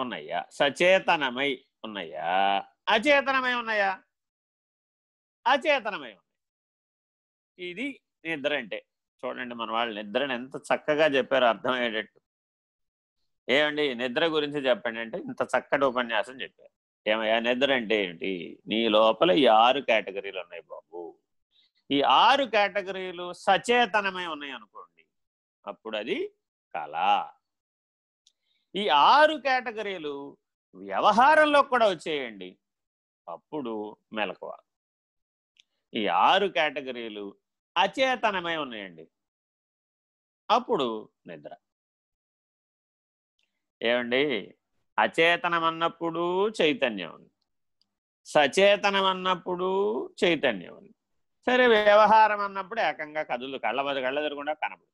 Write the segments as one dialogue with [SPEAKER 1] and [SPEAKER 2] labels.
[SPEAKER 1] ఉన్నాయా? సచేతనమై ఉన్నాయా? అచేతనమై ఉన్నాయా? అచేతనమై ఉన్నాయి? ఇది నిద్ర అంటే. చూడండి మన వాళ్ళు నిద్రని ఎంత చక్కగా చెప్పారు అర్థమయ్యేటట్టు. ఏమండి? నిద్ర గురించి చెప్పండి అంటే ఇంత చక్కటి ఉపన్యాసం చెప్పారు. ఏమయ్యా? నిద్ర అంటే ఏంటి? నీ లోపల ఈ ఆరు కేటగిరీలు ఉన్నాయి బాబు. ఈ ఆరు కేటగిరీలు సచేతనమై ఉన్నాయి అనుకోండి. అప్పుడు అది కళ. ఈ ఆరు కేటగిరీలు వ్యవహారంలో కూడా వచ్చేయండి. అప్పుడు మెలకువ ఈ ఆరు కేటగిరీలు అచేతనమై ఉన్నాయండి. అప్పుడు నిద్ర. ఏమండి? అచేతనం అన్నప్పుడు చైతన్యం. ఉంది సచేతనం అన్నప్పుడు చైతన్యం. ఉంది సరే వ్యవహారం అన్నప్పుడు ఏకంగా కదులు కళ్ళ మీద కళ్ళ ఎదురకుండా కనబడుతుంది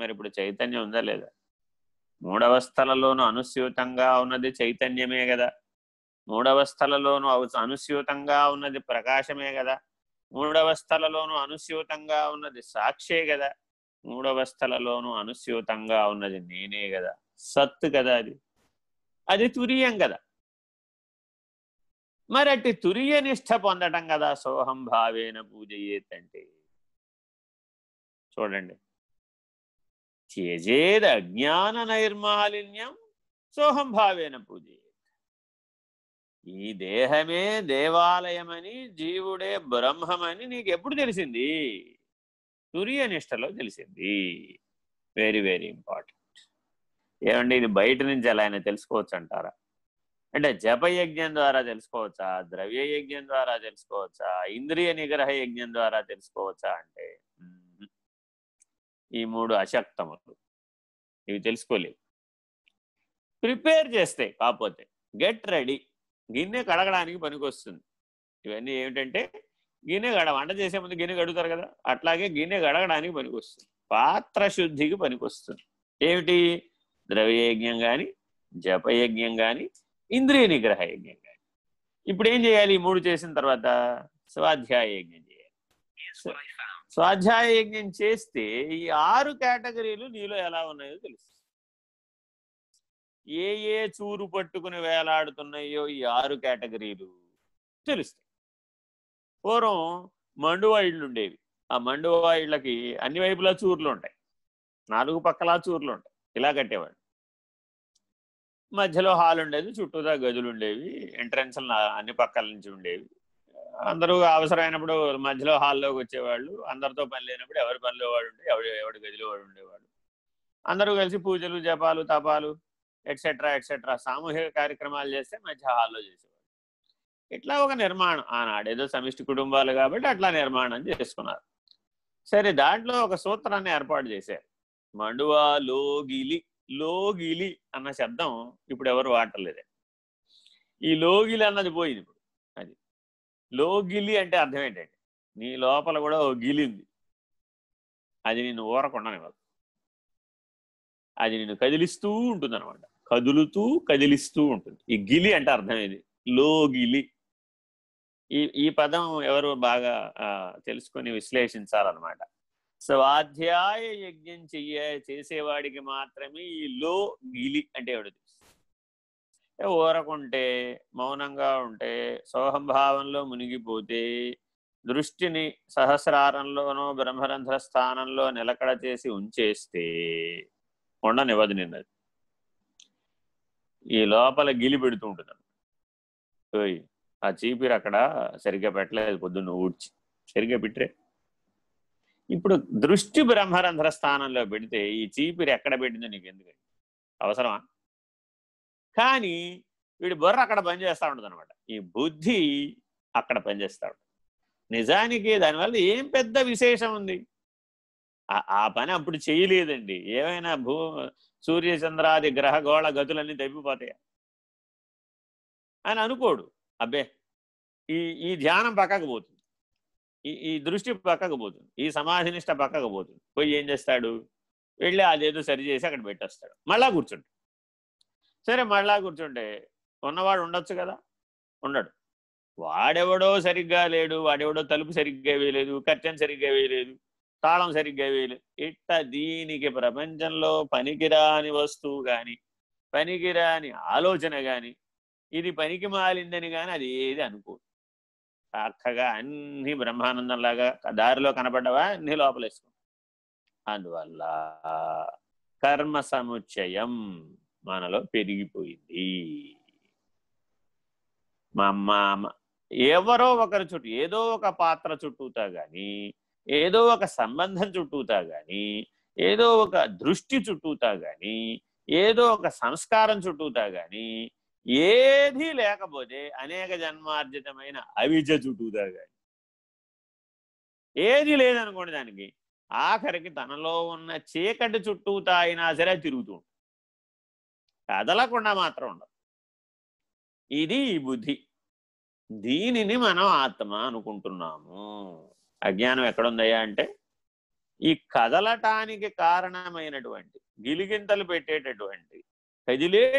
[SPEAKER 1] మరి ఇప్పుడు చైతన్యం ఉందా లేదా? మూడవస్థలలోను అనుస్యూతంగా ఉన్నది చైతన్యమే కదా మూడవస్థలలోను అనుస్యూతంగా ఉన్నది ప్రకాశమే కదా మూడవస్థలలోను అనుస్యూతంగా ఉన్నది సాక్షే కదా మూడవస్థలలోను అనుస్యూతంగా ఉన్నది నేనే కదా సత్తు కదా అది. అది తురియం కదా మరి అట్టి తురియ నిష్ట పొందటం కదా సోహం భావేన పూజ అంటే చూడండి. త్యజేద అజ్ఞాన నైర్మాలిన్యం సోహం భావేన పూజే ఈ దేహమే దేవాలయమని జీవుడే బ్రహ్మమని నీకు ఎప్పుడు తెలిసింది? తురియ నిష్టలో తెలిసింది. వెరీ వెరీ ఇంపార్టెంట్ ఏమండి ఇది బయట నుంచి ఎలా అయినా తెలుసుకోవచ్చు అంటారా? అంటే జపయజ్ఞం ద్వారా తెలుసుకోవచ్చా? ద్రవ్య యజ్ఞం ద్వారా తెలుసుకోవచ్చా? ఇంద్రియ నిగ్రహ యజ్ఞం ద్వారా తెలుసుకోవచ్చా అంటే? ఈ మూడు అశక్తములు. ఇవి తెలుసుకోలేవు. ప్రిపేర్ చేస్తే కాకపోతే గెట్ రెడీ. గిన్నె కడగడానికి పనికొస్తుంది. ఇవన్నీ ఏమిటంటే గిన్నె గడ వంట చేసే ముందు గిన్నె గడుగుతారు కదా? అట్లాగే గిన్నె గడగడానికి పనికొస్తుంది. పాత్ర శుద్ధికి పనికొస్తుంది. ఏమిటి? ద్రవ్యయజ్ఞం కానీ జపయజ్ఞం కానీ ఇంద్రియ నిగ్రహ యజ్ఞం కానీ ఇప్పుడు ఏం చేయాలి? ఈ మూడు చేసిన తర్వాత స్వాధ్యాయ యజ్ఞం చేయాలి. స్వాధ్యాయ యజ్ఞం చేస్తే ఈ ఆరు కేటగిరీలు నీలో ఎలా ఉన్నాయో తెలుస్తుంది ఏ ఏ చూరు పట్టుకుని వేలాడుతున్నాయో ఈ ఆరు కేటగిరీలు తెలుస్తాయి. పూర్వం మండువాయిళ్ళు ఉండేవి. ఆ మండువాయిళ్ళకి అన్ని వైపులా చూర్లు ఉంటాయి. నాలుగు పక్కలా చూర్లు ఉంటాయి. ఇలా కట్టేవాడు మధ్యలో హాల్ ఉండేది చుట్టూదా గదులు ఉండేవి ఎంట్రన్స్ అన్ని పక్కల నుంచి ఉండేవి. అందరూ అవసరమైనప్పుడు మధ్యలో హాల్లోకి వచ్చేవాళ్ళు అందరితో పని లేనప్పుడు ఎవరి పనిలో వాడు ఉండే ఎవడు ఎవడి గదిలో వాడు ఉండేవాడు. అందరూ కలిసి పూజలు జపాలు తపాలు ఎట్సెట్రా ఎట్సెట్రా సామూహిక కార్యక్రమాలు చేస్తే మధ్య హాల్లో చేసేవాడు ఇట్లా ఒక నిర్మాణం. ఆనాడు ఏదో సమిష్టి కుటుంబాలు కాబట్టి అట్లా నిర్మాణం చేసుకున్నారు. సరే దాంట్లో ఒక సూత్రాన్ని ఏర్పాటు చేశారు. మండువా లోగిలి లోగిలి అన్న శబ్దం ఇప్పుడు ఎవరు వాడలేదు ఈ లోగిలి అన్నది పోయింది ఇప్పుడు. లోగిలి అంటే అర్థం ఏంటంటే నీ లోపల కూడా ఓ గిలి ఉంది అది నిన్ను ఊరకుండానివ్వదు అది నిన్ను కదిలిస్తూ ఉంటుంది అనమాట కదులుతూ కదిలిస్తూ ఉంటుంది. ఈ గిలి అంటే అర్థం ఇది లోగిలి ఈ ఈ పదం ఎవరు బాగా తెలుసుకొని విశ్లేషించాలన్నమాట. స్వాధ్యాయ యజ్ఞం చెయ్య చేసేవాడికి మాత్రమే ఈ లో గిలి అంటే ఎవడు ఊరకుంటే మౌనంగా ఉంటే సోహంభావంలో మునిగిపోతే దృష్టిని సహస్రారంలోనో బ్రహ్మరంధ్ర స్థానంలో నిలకడ చేసి ఉంచేస్తే ఉండనివ్వదు నిన్నది. ఈ లోపల గిలి పెడుతూ ఉంటుంది ఓయ్ ఆ చీపిరు అక్కడ సరిగ్గా పెట్టలేదు పొద్దున్న ఊడ్చి. సరిగ్గా పెట్టరే. ఇప్పుడు దృష్టి బ్రహ్మరంధ్ర స్థానంలో పెడితే ఈ చీపిరి ఎక్కడ పెట్టిందో నీకు ఎందుకండి అవసరమా? కానీ వీడి బుర్ర అక్కడ పనిచేస్తూ ఉంటుంది అనమాట ఈ బుద్ధి అక్కడ పనిచేస్తూ ఉంటుంది. నిజానికి దానివల్ల ఏం పెద్ద విశేషం ఉంది? ఆ పని అప్పుడు చేయలేదండి. ఏమైనా భూ సూర్యచంద్రాది గ్రహగోళ గతులన్నీ తప్పిపోతాయా? అని అనుకోడు. అబ్బే ఈ ఈ ధ్యానం పక్కకు పోతుంది. ఈ ఈ దృష్టి పక్కకు పోతుంది. ఈ సమాధినిష్ట పక్కకు పోతుంది. పోయి ఏం చేస్తాడు? వెళ్ళి అదేదో సరి చేసి అక్కడ పెట్టేస్తాడు. మళ్ళా కూర్చుంటాడు. సరే మళ్ళా కూర్చుంటే ఉన్నవాడు ఉండొచ్చు కదా? ఉండడు. వాడెవడో సరిగ్గా లేడు వాడెవడో తలుపు సరిగ్గా వేయలేదు కర్చన్ సరిగ్గా వేయలేదు తాళం సరిగ్గా వేయలేదు. ఇట్ట దీనికి ప్రపంచంలో పనికిరాని వస్తువు కానీ పనికిరాని ఆలోచన కానీ ఇది పనికి మాలిందని కానీ అది ఏది అనుకో చక్కగా అన్ని బ్రహ్మానందంలాగా దారిలో కనపడ్డవా? అన్ని లోపలేసుకో అందువల్ల కర్మ సముచ్చయం. మనలో పెరిగిపోయింది. మా అమ్మ ఎవరో ఒకరి చుట్టూ ఏదో ఒక పాత్ర చుట్టూతా కానీ ఏదో ఒక సంబంధం చుట్టూతా కానీ ఏదో ఒక దృష్టి చుట్టూతా కానీ ఏదో ఒక సంస్కారం చుట్టూతా కానీ ఏదీ లేకపోతే అనేక జన్మార్జితమైన అవిజ చుట్టూతా కానీ ఏది లేదనుకోండి దానికి ఆఖరికి తనలో ఉన్న చీకటి చుట్టూతా అయినా సరే తిరుగుతూ కదలకుండా మాత్రం ఉండదు. ఇది ఈ బుద్ధి. దీనిని మనం ఆత్మ అనుకుంటున్నాము. అజ్ఞానం ఎక్కడుందయ్యా అంటే ఈ కదలటానికి కారణమైనటువంటి గిలిగింతలు పెట్టేటటువంటి కదిలే